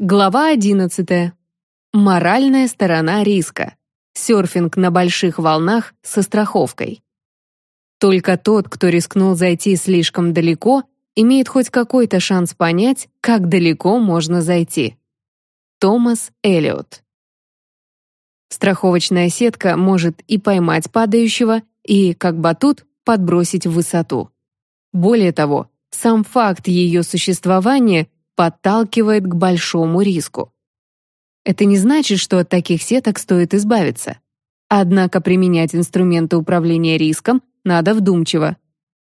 Глава 11. Моральная сторона риска. Серфинг на больших волнах со страховкой. Только тот, кто рискнул зайти слишком далеко, имеет хоть какой-то шанс понять, как далеко можно зайти. Томас Эллиот. Страховочная сетка может и поймать падающего, и, как батут, подбросить в высоту. Более того, сам факт ее существования подталкивает к большому риску. Это не значит, что от таких сеток стоит избавиться. Однако применять инструменты управления риском надо вдумчиво.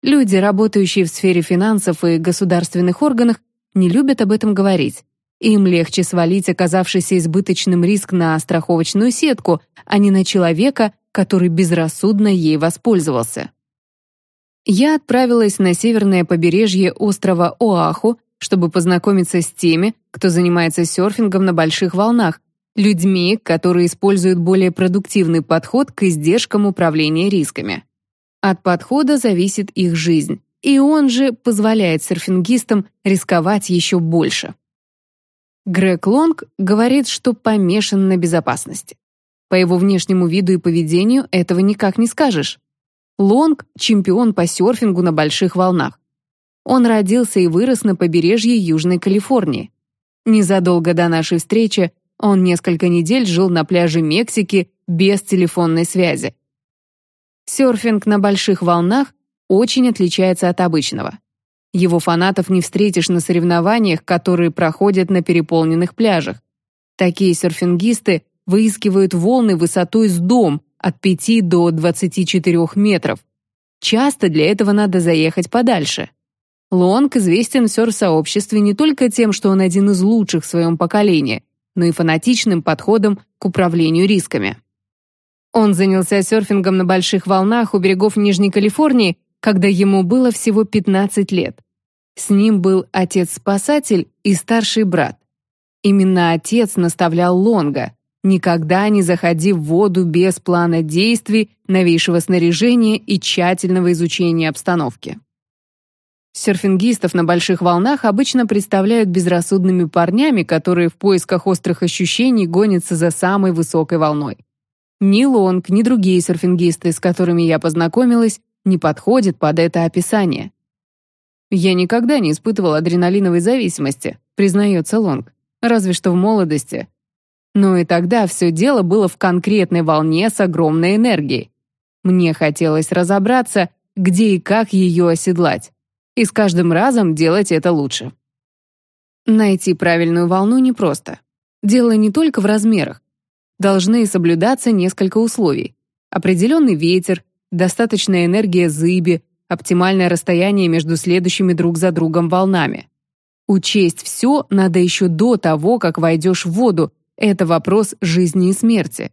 Люди, работающие в сфере финансов и государственных органах, не любят об этом говорить. Им легче свалить оказавшийся избыточным риск на страховочную сетку, а не на человека, который безрассудно ей воспользовался. Я отправилась на северное побережье острова Оаху, чтобы познакомиться с теми, кто занимается серфингом на больших волнах, людьми, которые используют более продуктивный подход к издержкам управления рисками. От подхода зависит их жизнь, и он же позволяет серфингистам рисковать еще больше. Грег Лонг говорит, что помешан на безопасности. По его внешнему виду и поведению этого никак не скажешь. Лонг — чемпион по серфингу на больших волнах. Он родился и вырос на побережье Южной Калифорнии. Незадолго до нашей встречи он несколько недель жил на пляже Мексики без телефонной связи. Серфинг на больших волнах очень отличается от обычного. Его фанатов не встретишь на соревнованиях, которые проходят на переполненных пляжах. Такие серфингисты выискивают волны высотой с дом от 5 до 24 метров. Часто для этого надо заехать подальше. Лонг известен в серф-сообществе не только тем, что он один из лучших в своем поколении, но и фанатичным подходом к управлению рисками. Он занялся серфингом на больших волнах у берегов Нижней Калифорнии, когда ему было всего 15 лет. С ним был отец-спасатель и старший брат. Именно отец наставлял Лонга «Никогда не заходи в воду без плана действий, новейшего снаряжения и тщательного изучения обстановки». Серфингистов на больших волнах обычно представляют безрассудными парнями, которые в поисках острых ощущений гонятся за самой высокой волной. Ни Лонг, ни другие серфингисты, с которыми я познакомилась, не подходят под это описание. «Я никогда не испытывал адреналиновой зависимости», признается Лонг, разве что в молодости. Но и тогда все дело было в конкретной волне с огромной энергией. Мне хотелось разобраться, где и как ее оседлать и с каждым разом делать это лучше. Найти правильную волну непросто. Дело не только в размерах. Должны соблюдаться несколько условий. Определенный ветер, достаточная энергия зыби, оптимальное расстояние между следующими друг за другом волнами. Учесть все надо еще до того, как войдешь в воду. Это вопрос жизни и смерти.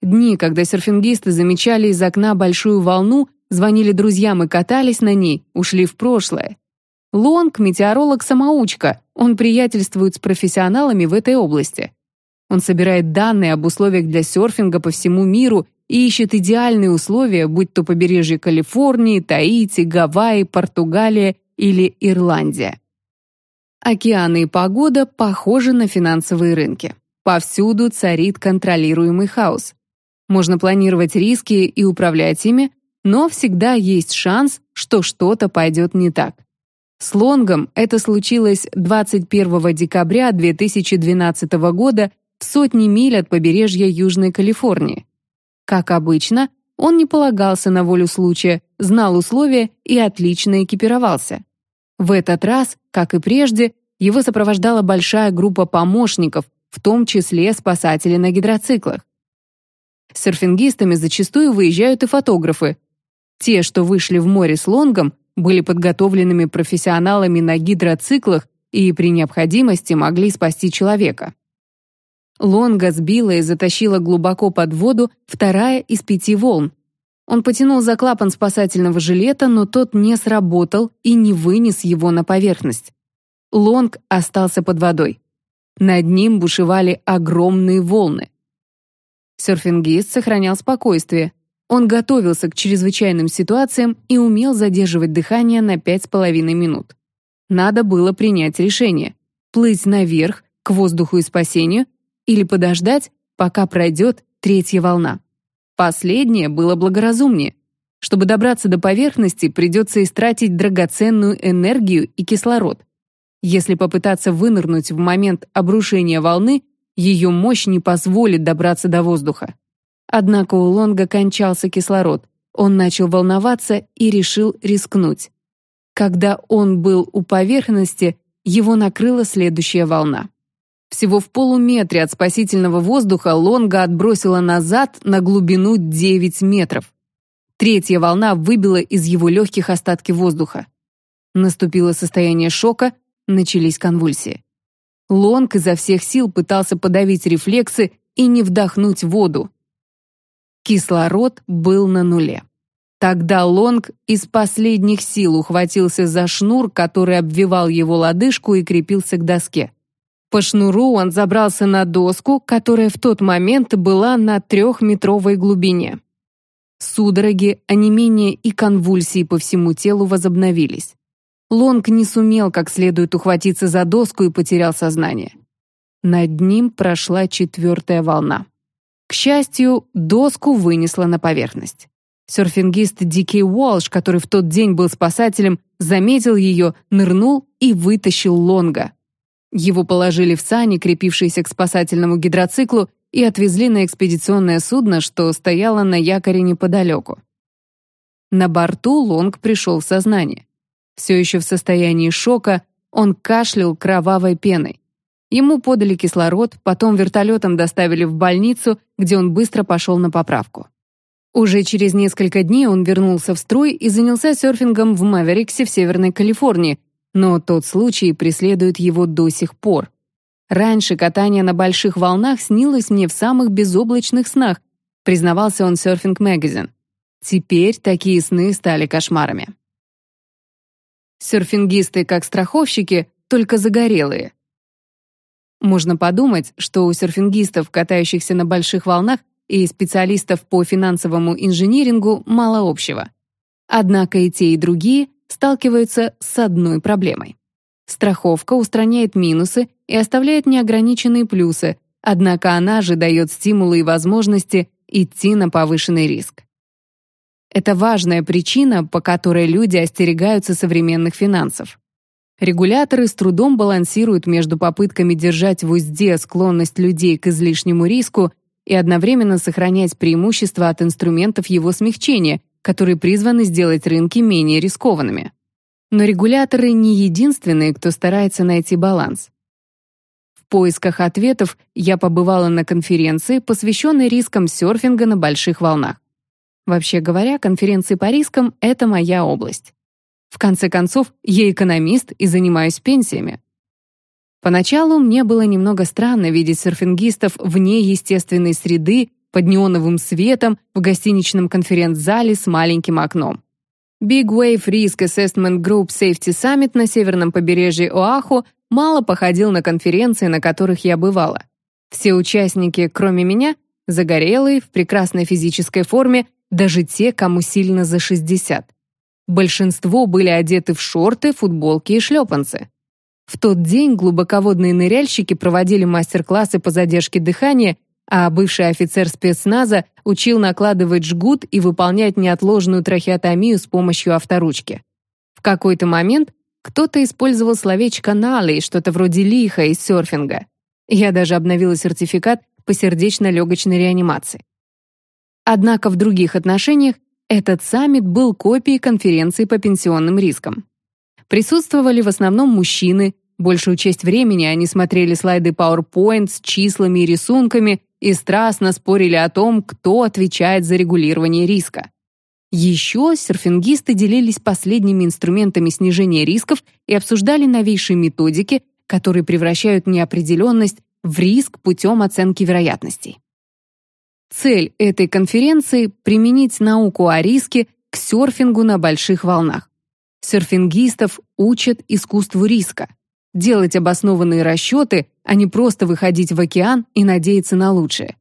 Дни, когда серфингисты замечали из окна большую волну, звонили друзьям и катались на ней, ушли в прошлое. Лонг — метеоролог-самоучка, он приятельствует с профессионалами в этой области. Он собирает данные об условиях для серфинга по всему миру и ищет идеальные условия, будь то побережье Калифорнии, Таити, Гавайи, Португалия или Ирландия. Океаны и погода похожи на финансовые рынки. Повсюду царит контролируемый хаос. Можно планировать риски и управлять ими, но всегда есть шанс, что что-то пойдет не так. С Лонгом это случилось 21 декабря 2012 года в сотни миль от побережья Южной Калифорнии. Как обычно, он не полагался на волю случая, знал условия и отлично экипировался. В этот раз, как и прежде, его сопровождала большая группа помощников, в том числе спасатели на гидроциклах. С серфингистами зачастую выезжают и фотографы, те, что вышли в море с лонгом, были подготовленными профессионалами на гидроциклах и при необходимости могли спасти человека. Лонга сбила и затащила глубоко под воду вторая из пяти волн. Он потянул за клапан спасательного жилета, но тот не сработал и не вынес его на поверхность. Лонг остался под водой. Над ним бушевали огромные волны. Серфингист сохранял спокойствие, он готовился к чрезвычайным ситуациям и умел задерживать дыхание на пять с половиной минут. Надо было принять решение – плыть наверх, к воздуху и спасению, или подождать, пока пройдет третья волна. Последнее было благоразумнее. Чтобы добраться до поверхности, придется истратить драгоценную энергию и кислород. Если попытаться вынырнуть в момент обрушения волны, ее мощь не позволит добраться до воздуха. Однако у Лонга кончался кислород. Он начал волноваться и решил рискнуть. Когда он был у поверхности, его накрыла следующая волна. Всего в полуметре от спасительного воздуха Лонга отбросила назад на глубину 9 метров. Третья волна выбила из его легких остатки воздуха. Наступило состояние шока, начались конвульсии. Лонг изо всех сил пытался подавить рефлексы и не вдохнуть воду. Кислород был на нуле. Тогда Лонг из последних сил ухватился за шнур, который обвивал его лодыжку и крепился к доске. По шнуру он забрался на доску, которая в тот момент была на трехметровой глубине. Судороги, онемение и конвульсии по всему телу возобновились. Лонг не сумел как следует ухватиться за доску и потерял сознание. Над ним прошла четвертая волна. К счастью, доску вынесло на поверхность. Серфингист Дикий Уолш, который в тот день был спасателем, заметил ее, нырнул и вытащил Лонга. Его положили в сани, крепившиеся к спасательному гидроциклу, и отвезли на экспедиционное судно, что стояло на якоре неподалеку. На борту Лонг пришел в сознание. Все еще в состоянии шока, он кашлял кровавой пеной. Ему подали кислород, потом вертолетом доставили в больницу, где он быстро пошел на поправку. Уже через несколько дней он вернулся в строй и занялся серфингом в Мавериксе в Северной Калифорнии, но тот случай преследует его до сих пор. Раньше катание на больших волнах снилось мне в самых безоблачных снах, признавался он Surfing Magazine. Теперь такие сны стали кошмарами. Серфингисты, как страховщики, только загорелые. Можно подумать, что у серфингистов, катающихся на больших волнах, и специалистов по финансовому инжинирингу мало общего. Однако и те, и другие сталкиваются с одной проблемой. Страховка устраняет минусы и оставляет неограниченные плюсы, однако она же дает стимулы и возможности идти на повышенный риск. Это важная причина, по которой люди остерегаются современных финансов. Регуляторы с трудом балансируют между попытками держать в узде склонность людей к излишнему риску и одновременно сохранять преимущества от инструментов его смягчения, которые призваны сделать рынки менее рискованными. Но регуляторы не единственные, кто старается найти баланс. В поисках ответов я побывала на конференции, посвященной рискам серфинга на больших волнах. Вообще говоря, конференции по рискам — это моя область. В конце концов, я экономист и занимаюсь пенсиями. Поначалу мне было немного странно видеть серфингистов вне естественной среды, под неоновым светом, в гостиничном конференц-зале с маленьким окном. Big Wave Risk Assessment Group Safety Summit на северном побережье Оаху мало походил на конференции, на которых я бывала. Все участники, кроме меня, загорелые, в прекрасной физической форме, даже те, кому сильно за 60. Большинство были одеты в шорты, футболки и шлепанцы. В тот день глубоководные ныряльщики проводили мастер-классы по задержке дыхания, а бывший офицер спецназа учил накладывать жгут и выполнять неотложную трахеотомию с помощью авторучки. В какой-то момент кто-то использовал словечко «налей», что-то вроде лиха из серфинга. Я даже обновила сертификат по сердечно-легочной реанимации. Однако в других отношениях этот саммит был копией конференции по пенсионным рискам. Присутствовали в основном мужчины, большую часть времени они смотрели слайды PowerPoint с числами и рисунками и страстно спорили о том, кто отвечает за регулирование риска. Еще серфингисты делились последними инструментами снижения рисков и обсуждали новейшие методики, которые превращают неопределенность в риск путем оценки вероятностей. Цель этой конференции — применить науку о риске к серфингу на больших волнах. Серфингистов учат искусству риска. Делать обоснованные расчеты, а не просто выходить в океан и надеяться на лучшее.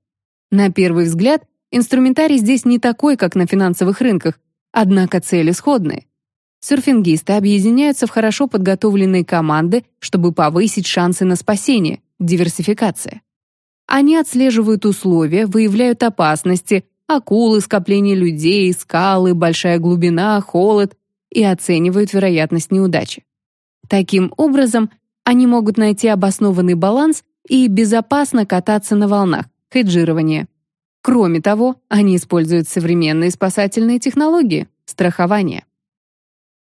На первый взгляд, инструментарий здесь не такой, как на финансовых рынках, однако цели сходные. Серфингисты объединяются в хорошо подготовленные команды, чтобы повысить шансы на спасение, – диверсификация. Они отслеживают условия, выявляют опасности, акулы, скопление людей, скалы, большая глубина, холод и оценивают вероятность неудачи. Таким образом, они могут найти обоснованный баланс и безопасно кататься на волнах, хеджирование. Кроме того, они используют современные спасательные технологии, страхование.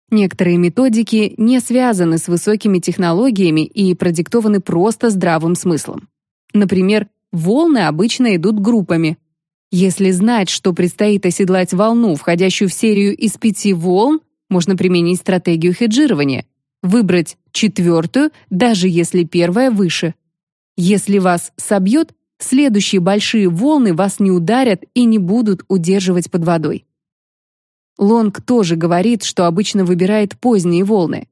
Некоторые методики не связаны с высокими технологиями и продиктованы просто здравым смыслом. Например, волны обычно идут группами. Если знать, что предстоит оседлать волну, входящую в серию из пяти волн, можно применить стратегию хеджирования, выбрать четвертую, даже если первая выше. Если вас собьет, следующие большие волны вас не ударят и не будут удерживать под водой. Лонг тоже говорит, что обычно выбирает поздние волны.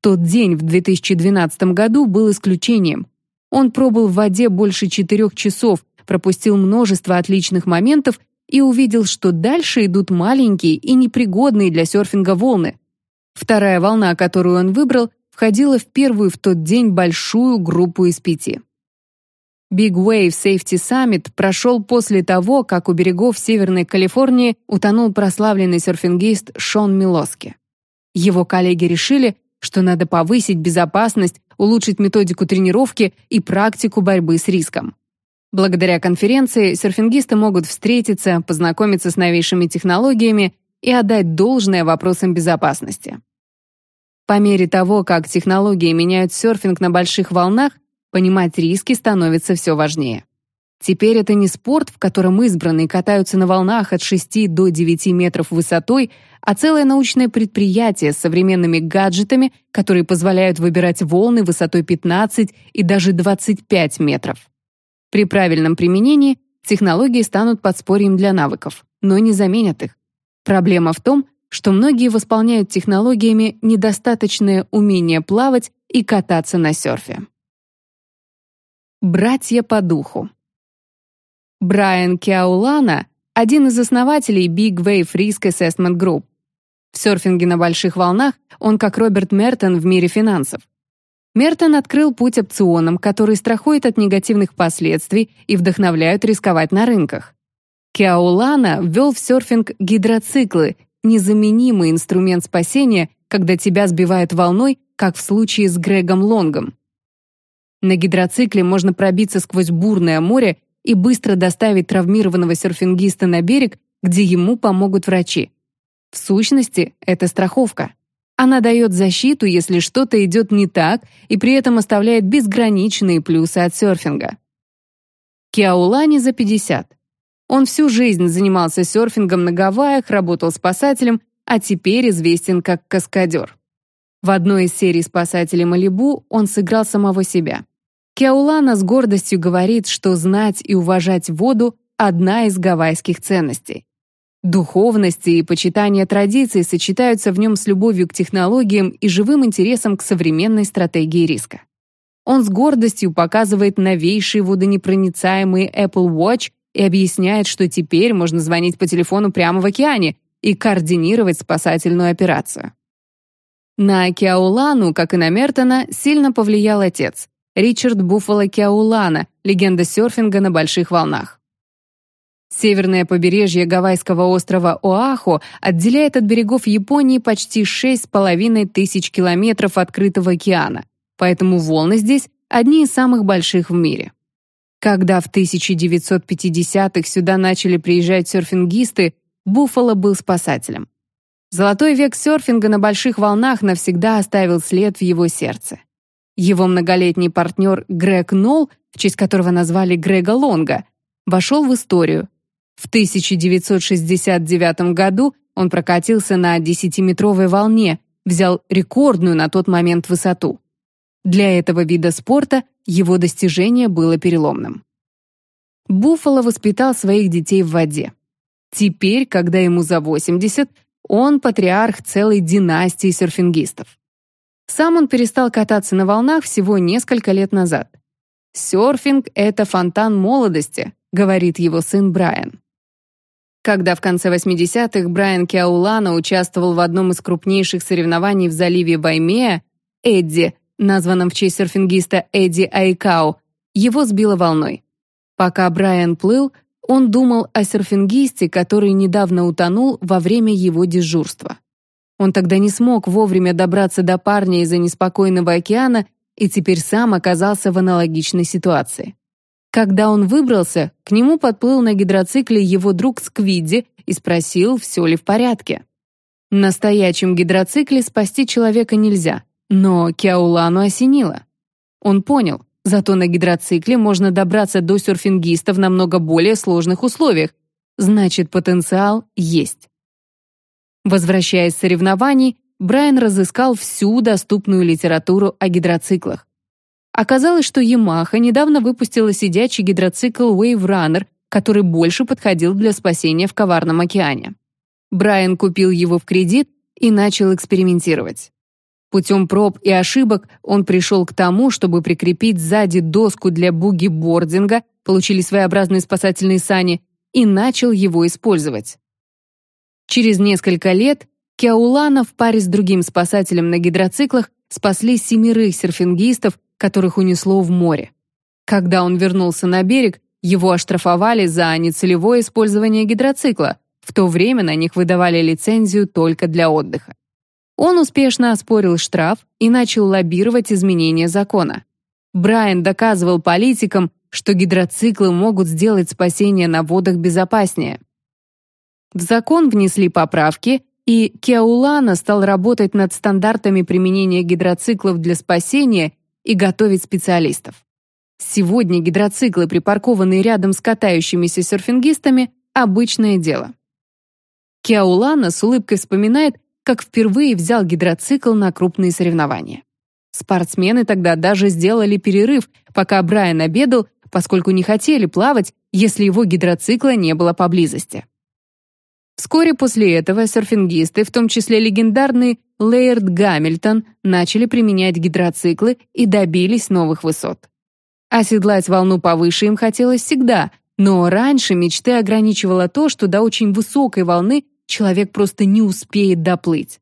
Тот день в 2012 году был исключением. Он пробыл в воде больше четырех часов, пропустил множество отличных моментов и увидел, что дальше идут маленькие и непригодные для серфинга волны. Вторая волна, которую он выбрал, входила в первую в тот день большую группу из пяти. Big Wave Safety Summit прошел после того, как у берегов Северной Калифорнии утонул прославленный серфингист Шон Милоски. Его коллеги решили, что надо повысить безопасность, улучшить методику тренировки и практику борьбы с риском. Благодаря конференции серфингисты могут встретиться, познакомиться с новейшими технологиями и отдать должное вопросам безопасности. По мере того, как технологии меняют серфинг на больших волнах, Понимать риски становится все важнее. Теперь это не спорт, в котором избранные катаются на волнах от 6 до 9 метров высотой, а целое научное предприятие с современными гаджетами, которые позволяют выбирать волны высотой 15 и даже 25 метров. При правильном применении технологии станут подспорьем для навыков, но не заменят их. Проблема в том, что многие восполняют технологиями недостаточное умение плавать и кататься на серфе. Братья по духу. Брайан Кяулана – один из основателей Big Wave Risk Assessment Group. В серфинге на больших волнах он как Роберт Мертон в мире финансов. Мертон открыл путь опционам, который страхует от негативных последствий и вдохновляют рисковать на рынках. Кяулана ввел в серфинг гидроциклы, незаменимый инструмент спасения, когда тебя сбивает волной, как в случае с Грегом Лонгом. На гидроцикле можно пробиться сквозь бурное море и быстро доставить травмированного серфингиста на берег, где ему помогут врачи. В сущности, это страховка. Она дает защиту, если что-то идет не так, и при этом оставляет безграничные плюсы от серфинга. Киаулани за 50. Он всю жизнь занимался серфингом на Гавайях, работал спасателем, а теперь известен как каскадер. В одной из серий «Спасателей Малибу» он сыграл самого себя. Кеулана с гордостью говорит, что знать и уважать воду – одна из гавайских ценностей. Духовность и почитание традиций сочетаются в нем с любовью к технологиям и живым интересом к современной стратегии риска. Он с гордостью показывает новейший водонепроницаемый Apple Watch и объясняет, что теперь можно звонить по телефону прямо в океане и координировать спасательную операцию. На Киаулану, как и на Мертона, сильно повлиял отец, Ричард Буффало Киаулана, легенда серфинга на больших волнах. Северное побережье гавайского острова Оаху отделяет от берегов Японии почти 6,5 тысяч километров открытого океана, поэтому волны здесь одни из самых больших в мире. Когда в 1950-х сюда начали приезжать серфингисты, Буффало был спасателем. Золотой век серфинга на больших волнах навсегда оставил след в его сердце. Его многолетний партнер Грег Нолл, в честь которого назвали Грега Лонга, вошел в историю. В 1969 году он прокатился на 10-метровой волне, взял рекордную на тот момент высоту. Для этого вида спорта его достижение было переломным. Буффало воспитал своих детей в воде. Теперь, когда ему за 80, он патриарх целой династии серфингистов. Сам он перестал кататься на волнах всего несколько лет назад. «Серфинг — это фонтан молодости», — говорит его сын Брайан. Когда в конце 80-х Брайан Киаулана участвовал в одном из крупнейших соревнований в заливе Баймея, Эдди, названном в честь серфингиста Эдди Айкау, его сбило волной. Пока Брайан плыл, он думал о серфингисте, который недавно утонул во время его дежурства. Он тогда не смог вовремя добраться до парня из-за неспокойного океана и теперь сам оказался в аналогичной ситуации. Когда он выбрался, к нему подплыл на гидроцикле его друг Сквидди и спросил, все ли в порядке. На стоячем гидроцикле спасти человека нельзя, но Кяулану осенило. Он понял, зато на гидроцикле можно добраться до серфингиста в намного более сложных условиях, значит потенциал есть. Возвращаясь с соревнований, Брайан разыскал всю доступную литературу о гидроциклах. Оказалось, что Yamaha недавно выпустила сидячий гидроцикл Wave Runner, который больше подходил для спасения в коварном океане. Брайан купил его в кредит и начал экспериментировать. Путем проб и ошибок он пришел к тому, чтобы прикрепить сзади доску для буги-бординга, получили своеобразные спасательные сани, и начал его использовать. Через несколько лет Кяулана в паре с другим спасателем на гидроциклах спасли семерых серфингистов, которых унесло в море. Когда он вернулся на берег, его оштрафовали за нецелевое использование гидроцикла, в то время на них выдавали лицензию только для отдыха. Он успешно оспорил штраф и начал лоббировать изменения закона. Брайан доказывал политикам, что гидроциклы могут сделать спасение на водах безопаснее. В закон внесли поправки, и Кеаулана стал работать над стандартами применения гидроциклов для спасения и готовить специалистов. Сегодня гидроциклы, припаркованные рядом с катающимися серфингистами, обычное дело. Кеаулана с улыбкой вспоминает, как впервые взял гидроцикл на крупные соревнования. Спортсмены тогда даже сделали перерыв, пока Брайан обедал, поскольку не хотели плавать, если его гидроцикла не было поблизости. Вскоре после этого серфингисты, в том числе легендарный Лейерд Гамильтон, начали применять гидроциклы и добились новых высот. Оседлать волну повыше им хотелось всегда, но раньше мечты ограничивало то, что до очень высокой волны человек просто не успеет доплыть.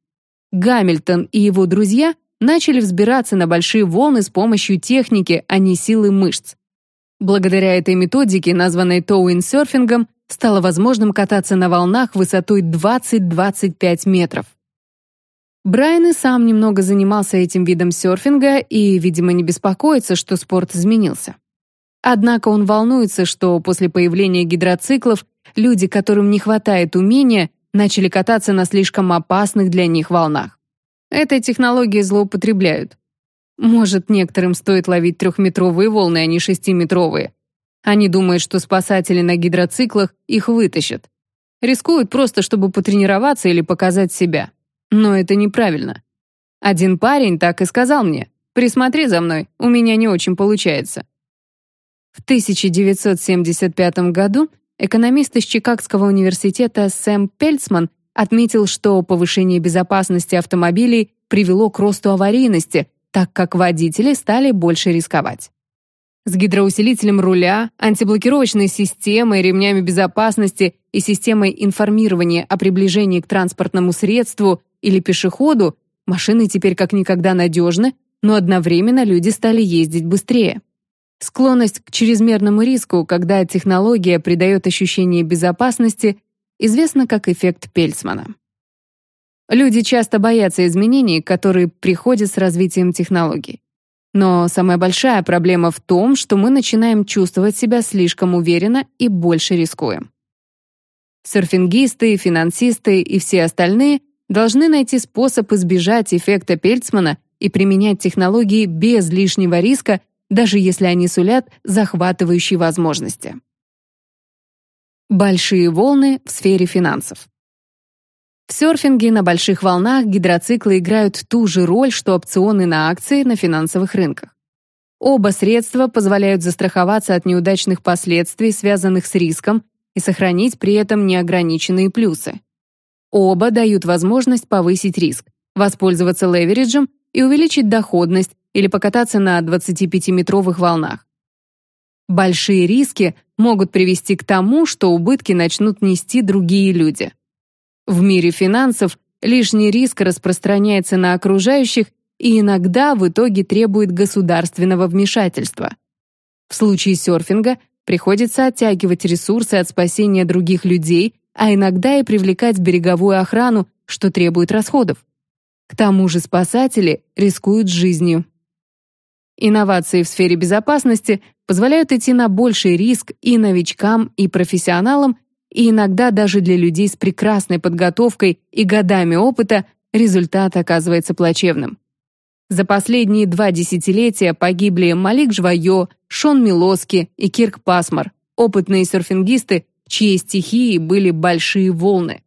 Гамильтон и его друзья начали взбираться на большие волны с помощью техники, а не силы мышц. Благодаря этой методике, названной тоуин-серфингом, стало возможным кататься на волнах высотой 20-25 метров. Брайан и сам немного занимался этим видом серфинга и, видимо, не беспокоится, что спорт изменился. Однако он волнуется, что после появления гидроциклов люди, которым не хватает умения, начали кататься на слишком опасных для них волнах. Этой технологией злоупотребляют. Может, некоторым стоит ловить трехметровые волны, а не шестиметровые, они думают, что спасатели на гидроциклах их вытащат. Рискуют просто, чтобы потренироваться или показать себя. Но это неправильно. Один парень так и сказал мне, «Присмотри за мной, у меня не очень получается». В 1975 году экономист из Чикагского университета Сэм Пельцман отметил, что повышение безопасности автомобилей привело к росту аварийности, так как водители стали больше рисковать. С гидроусилителем руля, антиблокировочной системой, ремнями безопасности и системой информирования о приближении к транспортному средству или пешеходу машины теперь как никогда надежны, но одновременно люди стали ездить быстрее. Склонность к чрезмерному риску, когда технология придает ощущение безопасности, известна как эффект Пельцмана. Люди часто боятся изменений, которые приходят с развитием технологий. Но самая большая проблема в том, что мы начинаем чувствовать себя слишком уверенно и больше рискуем. Серфингисты, финансисты и все остальные должны найти способ избежать эффекта Пельцмана и применять технологии без лишнего риска, даже если они сулят захватывающие возможности. Большие волны в сфере финансов. В серфинге на больших волнах гидроциклы играют ту же роль, что опционы на акции на финансовых рынках. Оба средства позволяют застраховаться от неудачных последствий, связанных с риском, и сохранить при этом неограниченные плюсы. Оба дают возможность повысить риск, воспользоваться левериджем и увеличить доходность или покататься на 25-метровых волнах. Большие риски могут привести к тому, что убытки начнут нести другие люди. В мире финансов лишний риск распространяется на окружающих и иногда в итоге требует государственного вмешательства. В случае серфинга приходится оттягивать ресурсы от спасения других людей, а иногда и привлекать береговую охрану, что требует расходов. К тому же спасатели рискуют жизнью. Инновации в сфере безопасности позволяют идти на больший риск и новичкам, и профессионалам, и иногда даже для людей с прекрасной подготовкой и годами опыта результат оказывается плачевным. За последние два десятилетия погибли Малик Жвайо, Шон Милоски и Кирк Пасмар, опытные серфингисты, чьи стихии были большие волны.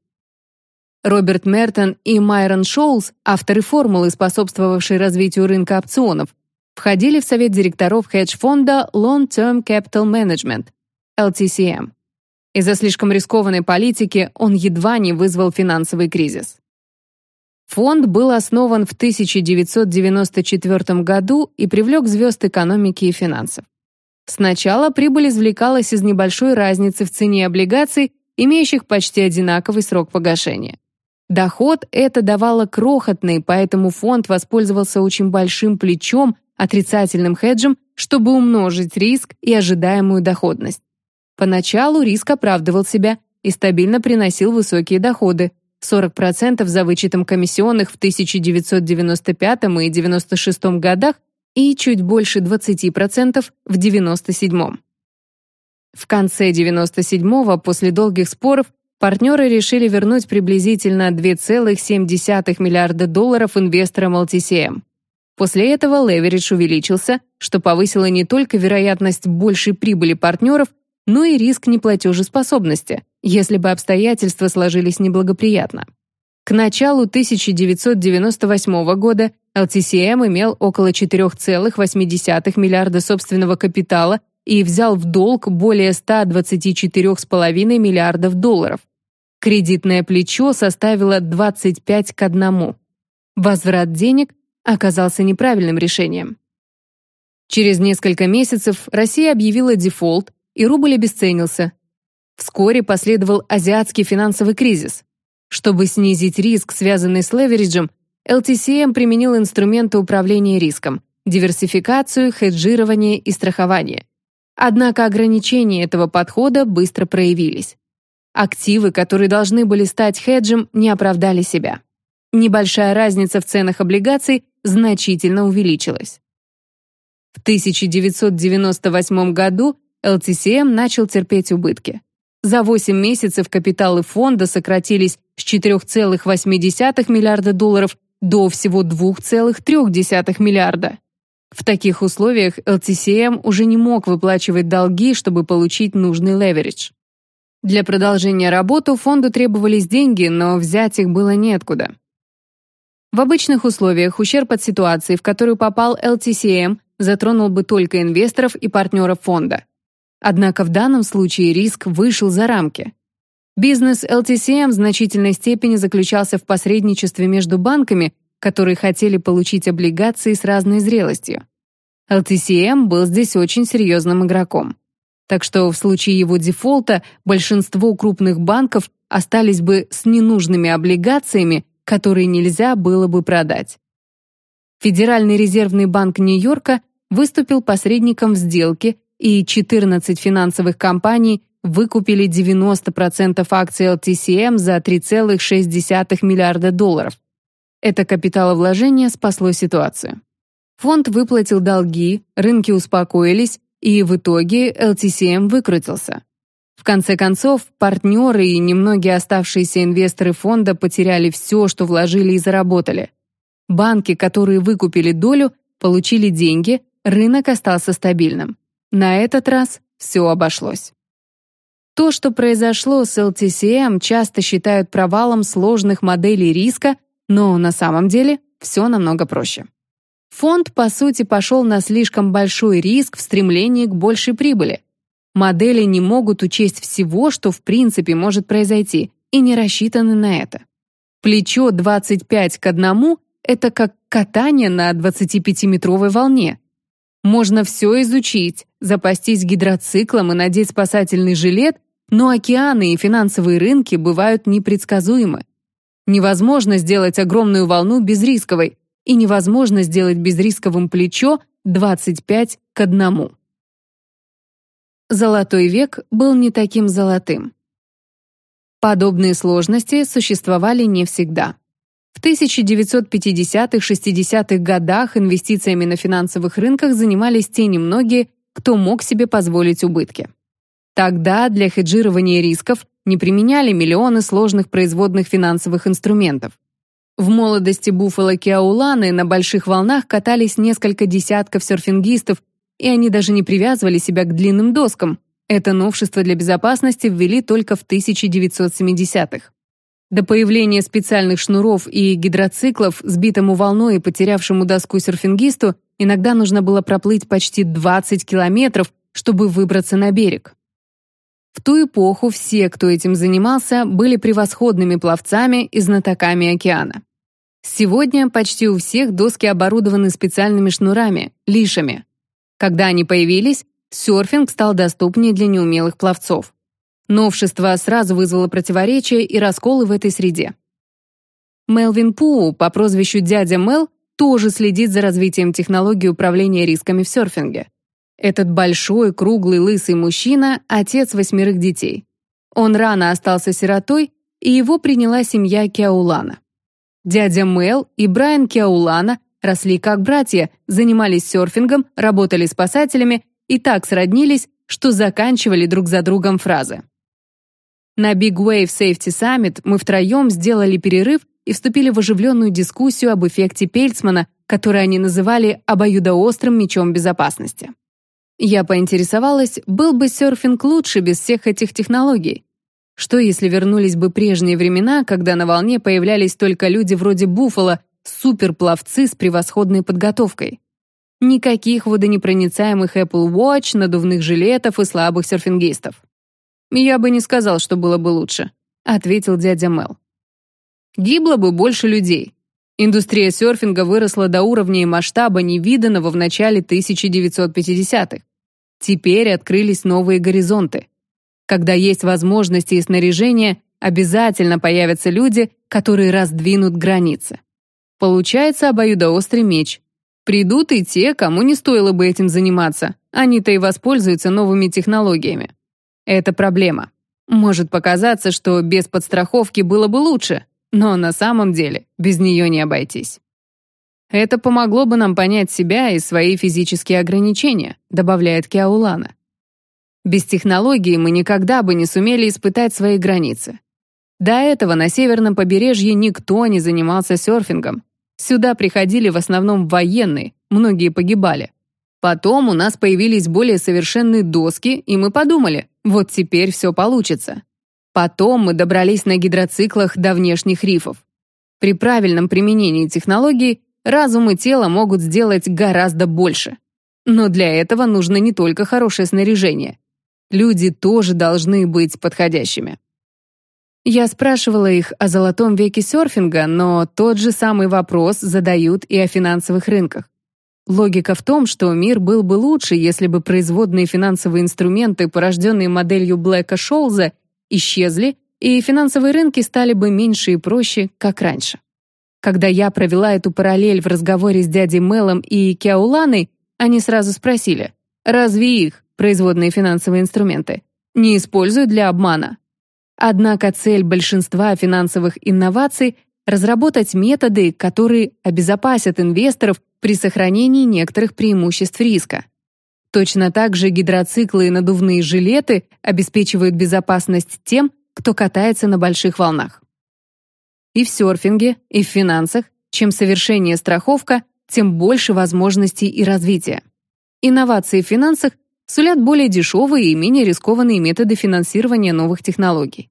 Роберт Мертон и Майрон Шоулс, авторы формулы, способствовавшей развитию рынка опционов, входили в совет директоров хедж-фонда Long Term Capital Management, LTCM. Из-за слишком рискованной политики он едва не вызвал финансовый кризис. Фонд был основан в 1994 году и привлек звезд экономики и финансов. Сначала прибыль извлекалась из небольшой разницы в цене облигаций, имеющих почти одинаковый срок погашения. Доход это давало крохотный, поэтому фонд воспользовался очень большим плечом, отрицательным хеджем, чтобы умножить риск и ожидаемую доходность. Поначалу риск оправдывал себя и стабильно приносил высокие доходы, 40% за вычетом комиссионных в 1995 и 1996 годах и чуть больше 20% в 1997. В конце 1997 после долгих споров партнеры решили вернуть приблизительно 2,7 миллиарда долларов инвесторам LTCM. После этого леверидж увеличился, что повысило не только вероятность большей прибыли партнеров, но и риск неплатежеспособности, если бы обстоятельства сложились неблагоприятно. К началу 1998 года LTCM имел около 4,8 миллиарда собственного капитала и взял в долг более 124,5 миллиардов долларов. Кредитное плечо составило 25 к 1. Возврат денег оказался неправильным решением. Через несколько месяцев Россия объявила дефолт, и рубль обесценился. Вскоре последовал азиатский финансовый кризис. Чтобы снизить риск, связанный с левериджем, LTCM применил инструменты управления риском, диверсификацию, хеджирование и страхование. Однако ограничения этого подхода быстро проявились. Активы, которые должны были стать хеджем, не оправдали себя. Небольшая разница в ценах облигаций значительно увеличилась. В 1998 году LTCM начал терпеть убытки. За 8 месяцев капиталы фонда сократились с 4,8 миллиарда долларов до всего 2,3 миллиарда. В таких условиях LTCM уже не мог выплачивать долги, чтобы получить нужный леверидж. Для продолжения работы фонду требовались деньги, но взять их было неоткуда. В обычных условиях ущерб от ситуации, в которую попал LTCM, затронул бы только инвесторов и партнеров фонда. Однако в данном случае риск вышел за рамки. Бизнес LTCM в значительной степени заключался в посредничестве между банками, которые хотели получить облигации с разной зрелостью. LTCM был здесь очень серьезным игроком. Так что в случае его дефолта большинство крупных банков остались бы с ненужными облигациями, которые нельзя было бы продать. Федеральный резервный банк Нью-Йорка выступил посредником в сделке и 14 финансовых компаний выкупили 90% акций LTCM за 3,6 миллиарда долларов. Это капиталовложение спасло ситуацию. Фонд выплатил долги, рынки успокоились, и в итоге LTCM выкрутился. В конце концов, партнеры и немногие оставшиеся инвесторы фонда потеряли все, что вложили и заработали. Банки, которые выкупили долю, получили деньги, рынок остался стабильным. На этот раз все обошлось. То, что произошло с LTCM, часто считают провалом сложных моделей риска, но на самом деле все намного проще. Фонд, по сути, пошел на слишком большой риск в стремлении к большей прибыли. Модели не могут учесть всего, что в принципе может произойти, и не рассчитаны на это. Плечо 25 к 1 — это как катание на 25-метровой волне. Можно все изучить, запастись гидроциклом и надеть спасательный жилет, но океаны и финансовые рынки бывают непредсказуемы. Невозможно сделать огромную волну безрисковой, и невозможно сделать безрисковым плечо 25 к 1. Золотой век был не таким золотым. Подобные сложности существовали не всегда. В 1950-60-х годах инвестициями на финансовых рынках занимались те немногие, кто мог себе позволить убытки. Тогда для хеджирования рисков не применяли миллионы сложных производных финансовых инструментов. В молодости Буффало Киауланы на больших волнах катались несколько десятков серфингистов, и они даже не привязывали себя к длинным доскам. Это новшество для безопасности ввели только в 1970-х. До появления специальных шнуров и гидроциклов сбитому волной и потерявшему доску серфингисту иногда нужно было проплыть почти 20 километров, чтобы выбраться на берег. В ту эпоху все, кто этим занимался, были превосходными пловцами и знатоками океана. Сегодня почти у всех доски оборудованы специальными шнурами, лишами. Когда они появились, серфинг стал доступнее для неумелых пловцов. Новшество сразу вызвало противоречия и расколы в этой среде. Мелвин Пуу по прозвищу «Дядя Мел» тоже следит за развитием технологий управления рисками в серфинге. Этот большой, круглый, лысый мужчина – отец восьмерых детей. Он рано остался сиротой, и его приняла семья Кяулана. Дядя Мел и Брайан Кяулана росли как братья, занимались серфингом, работали спасателями и так сроднились, что заканчивали друг за другом фразы. На Big Wave Safety Summit мы втроем сделали перерыв и вступили в оживленную дискуссию об эффекте Пельцмана, который они называли обоюдоострым мечом безопасности. Я поинтересовалась, был бы серфинг лучше без всех этих технологий? Что если вернулись бы прежние времена, когда на волне появлялись только люди вроде Буффало, суперпловцы с превосходной подготовкой? Никаких водонепроницаемых Apple Watch, надувных жилетов и слабых серфингистов. «Я бы не сказал, что было бы лучше», — ответил дядя Мел. «Гибло бы больше людей. Индустрия серфинга выросла до уровня и масштаба невиданного в начале 1950-х. Теперь открылись новые горизонты. Когда есть возможности и снаряжение, обязательно появятся люди, которые раздвинут границы. Получается обоюдоострый меч. Придут и те, кому не стоило бы этим заниматься. Они-то и воспользуются новыми технологиями. Это проблема. Может показаться, что без подстраховки было бы лучше, но на самом деле без нее не обойтись. Это помогло бы нам понять себя и свои физические ограничения, добавляет Киаулана. Без технологии мы никогда бы не сумели испытать свои границы. До этого на северном побережье никто не занимался серфингом. Сюда приходили в основном военные, многие погибали. Потом у нас появились более совершенные доски, и мы подумали, вот теперь все получится. Потом мы добрались на гидроциклах до внешних рифов. При правильном применении технологий разум и тело могут сделать гораздо больше. Но для этого нужно не только хорошее снаряжение. Люди тоже должны быть подходящими. Я спрашивала их о золотом веке серфинга, но тот же самый вопрос задают и о финансовых рынках. Логика в том, что мир был бы лучше, если бы производные финансовые инструменты, порожденные моделью Блэка Шоулза, исчезли, и финансовые рынки стали бы меньше и проще, как раньше. Когда я провела эту параллель в разговоре с дядей Мелом и Кяуланой, они сразу спросили, разве их, производные финансовые инструменты, не используют для обмана? Однако цель большинства финансовых инноваций – разработать методы, которые обезопасят инвесторов при сохранении некоторых преимуществ риска. Точно так же гидроциклы и надувные жилеты обеспечивают безопасность тем, кто катается на больших волнах. И в серфинге, и в финансах, чем совершеннее страховка, тем больше возможностей и развития. Инновации в финансах сулят более дешевые и менее рискованные методы финансирования новых технологий.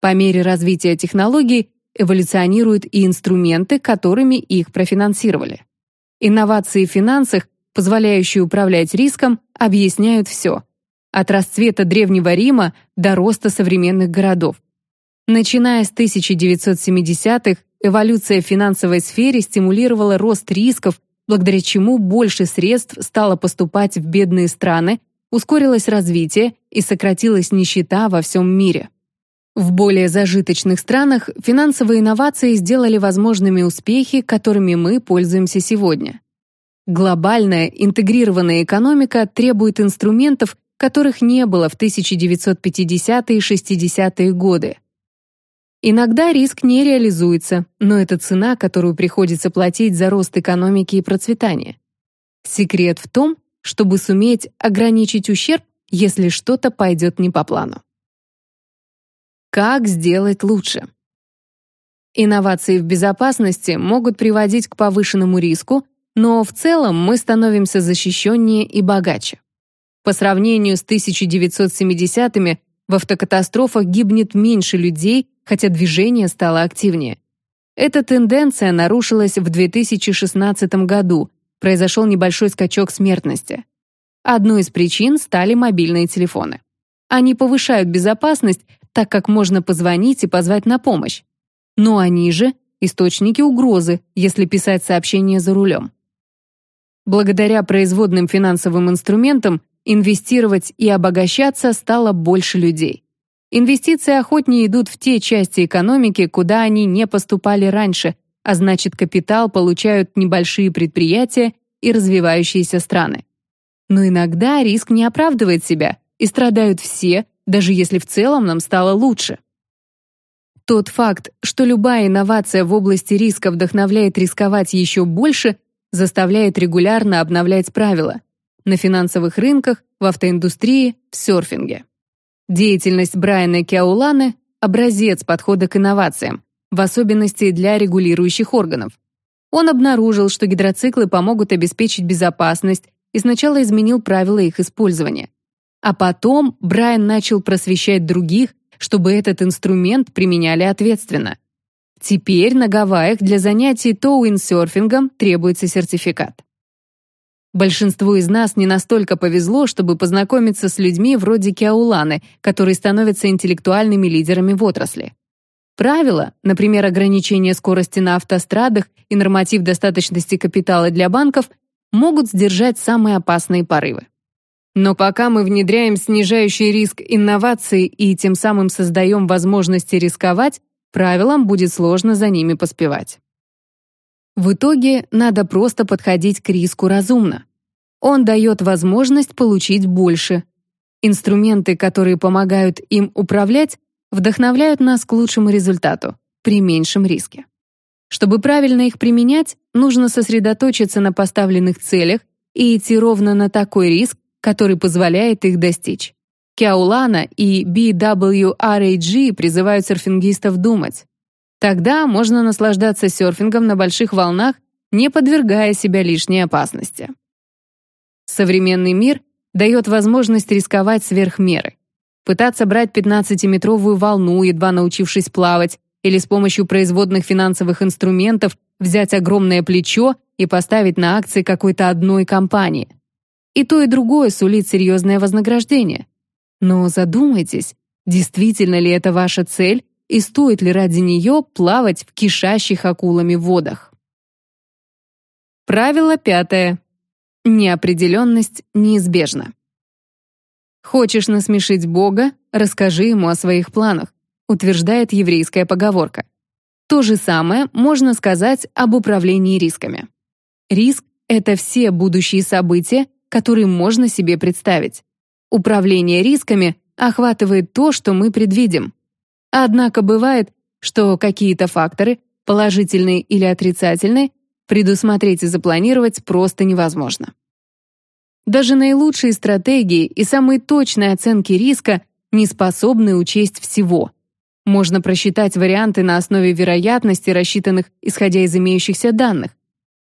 По мере развития технологий эволюционируют и инструменты, которыми их профинансировали. Инновации в финансах, позволяющие управлять риском, объясняют все. От расцвета Древнего Рима до роста современных городов. Начиная с 1970-х, эволюция в финансовой сфере стимулировала рост рисков, благодаря чему больше средств стало поступать в бедные страны, ускорилось развитие и сократилась нищета во всем мире. В более зажиточных странах финансовые инновации сделали возможными успехи, которыми мы пользуемся сегодня. Глобальная интегрированная экономика требует инструментов, которых не было в 1950-е и 60-е годы. Иногда риск не реализуется, но это цена, которую приходится платить за рост экономики и процветание. Секрет в том, чтобы суметь ограничить ущерб, если что-то пойдет не по плану. Как сделать лучше? Инновации в безопасности могут приводить к повышенному риску, но в целом мы становимся защищеннее и богаче. По сравнению с 1970-ми в автокатастрофах гибнет меньше людей, хотя движение стало активнее. Эта тенденция нарушилась в 2016 году, произошел небольшой скачок смертности. Одной из причин стали мобильные телефоны. Они повышают безопасность, так как можно позвонить и позвать на помощь. Но они же – источники угрозы, если писать сообщение за рулем. Благодаря производным финансовым инструментам инвестировать и обогащаться стало больше людей. Инвестиции охотнее идут в те части экономики, куда они не поступали раньше, а значит капитал получают небольшие предприятия и развивающиеся страны. Но иногда риск не оправдывает себя, и страдают все, даже если в целом нам стало лучше. Тот факт, что любая инновация в области риска вдохновляет рисковать еще больше, заставляет регулярно обновлять правила на финансовых рынках, в автоиндустрии, в серфинге. Деятельность Брайана Кяуланы – образец подхода к инновациям, в особенности для регулирующих органов. Он обнаружил, что гидроциклы помогут обеспечить безопасность и сначала изменил правила их использования. А потом Брайан начал просвещать других, чтобы этот инструмент применяли ответственно. Теперь на Гавайях для занятий тоуиндсерфингом требуется сертификат. Большинству из нас не настолько повезло, чтобы познакомиться с людьми вроде Кяуланы, которые становятся интеллектуальными лидерами в отрасли. Правила, например, ограничение скорости на автострадах и норматив достаточности капитала для банков, могут сдержать самые опасные порывы. Но пока мы внедряем снижающий риск инноваций и тем самым создаем возможности рисковать, правилам будет сложно за ними поспевать. В итоге надо просто подходить к риску разумно. Он дает возможность получить больше. Инструменты, которые помогают им управлять, вдохновляют нас к лучшему результату при меньшем риске. Чтобы правильно их применять, нужно сосредоточиться на поставленных целях и идти ровно на такой риск, который позволяет их достичь. Кяулана и BWRAG призывают серфингистов думать. Тогда можно наслаждаться серфингом на больших волнах, не подвергая себя лишней опасности. Современный мир дает возможность рисковать сверх меры. Пытаться брать 15-метровую волну, едва научившись плавать, или с помощью производных финансовых инструментов взять огромное плечо и поставить на акции какой-то одной компании. И то, и другое сулит серьезное вознаграждение. Но задумайтесь, действительно ли это ваша цель и стоит ли ради нее плавать в кишащих акулами водах. Правило пятое. Неопределенность неизбежна. Хочешь насмешить Бога, расскажи ему о своих планах, утверждает еврейская поговорка. То же самое можно сказать об управлении рисками. Риск — это все будущие события, которые можно себе представить. Управление рисками охватывает то, что мы предвидим. Однако бывает, что какие-то факторы, положительные или отрицательные, предусмотреть и запланировать просто невозможно. Даже наилучшие стратегии и самые точные оценки риска не способны учесть всего. Можно просчитать варианты на основе вероятности, рассчитанных исходя из имеющихся данных.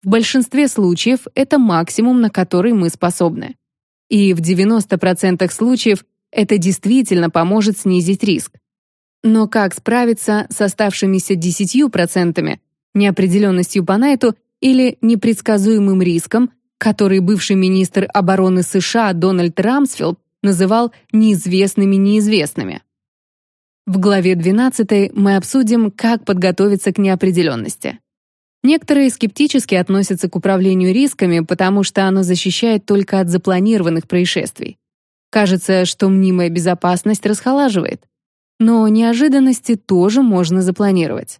В большинстве случаев это максимум, на который мы способны. И в 90% случаев это действительно поможет снизить риск. Но как справиться с оставшимися 10%, неопределенностью по найту или непредсказуемым риском, который бывший министр обороны США Дональд Рамсфилд называл неизвестными неизвестными? В главе 12 мы обсудим, как подготовиться к неопределенности. Некоторые скептически относятся к управлению рисками, потому что оно защищает только от запланированных происшествий. Кажется, что мнимая безопасность расхолаживает. Но неожиданности тоже можно запланировать.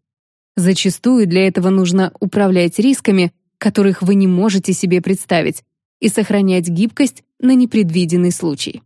Зачастую для этого нужно управлять рисками, которых вы не можете себе представить, и сохранять гибкость на непредвиденный случай.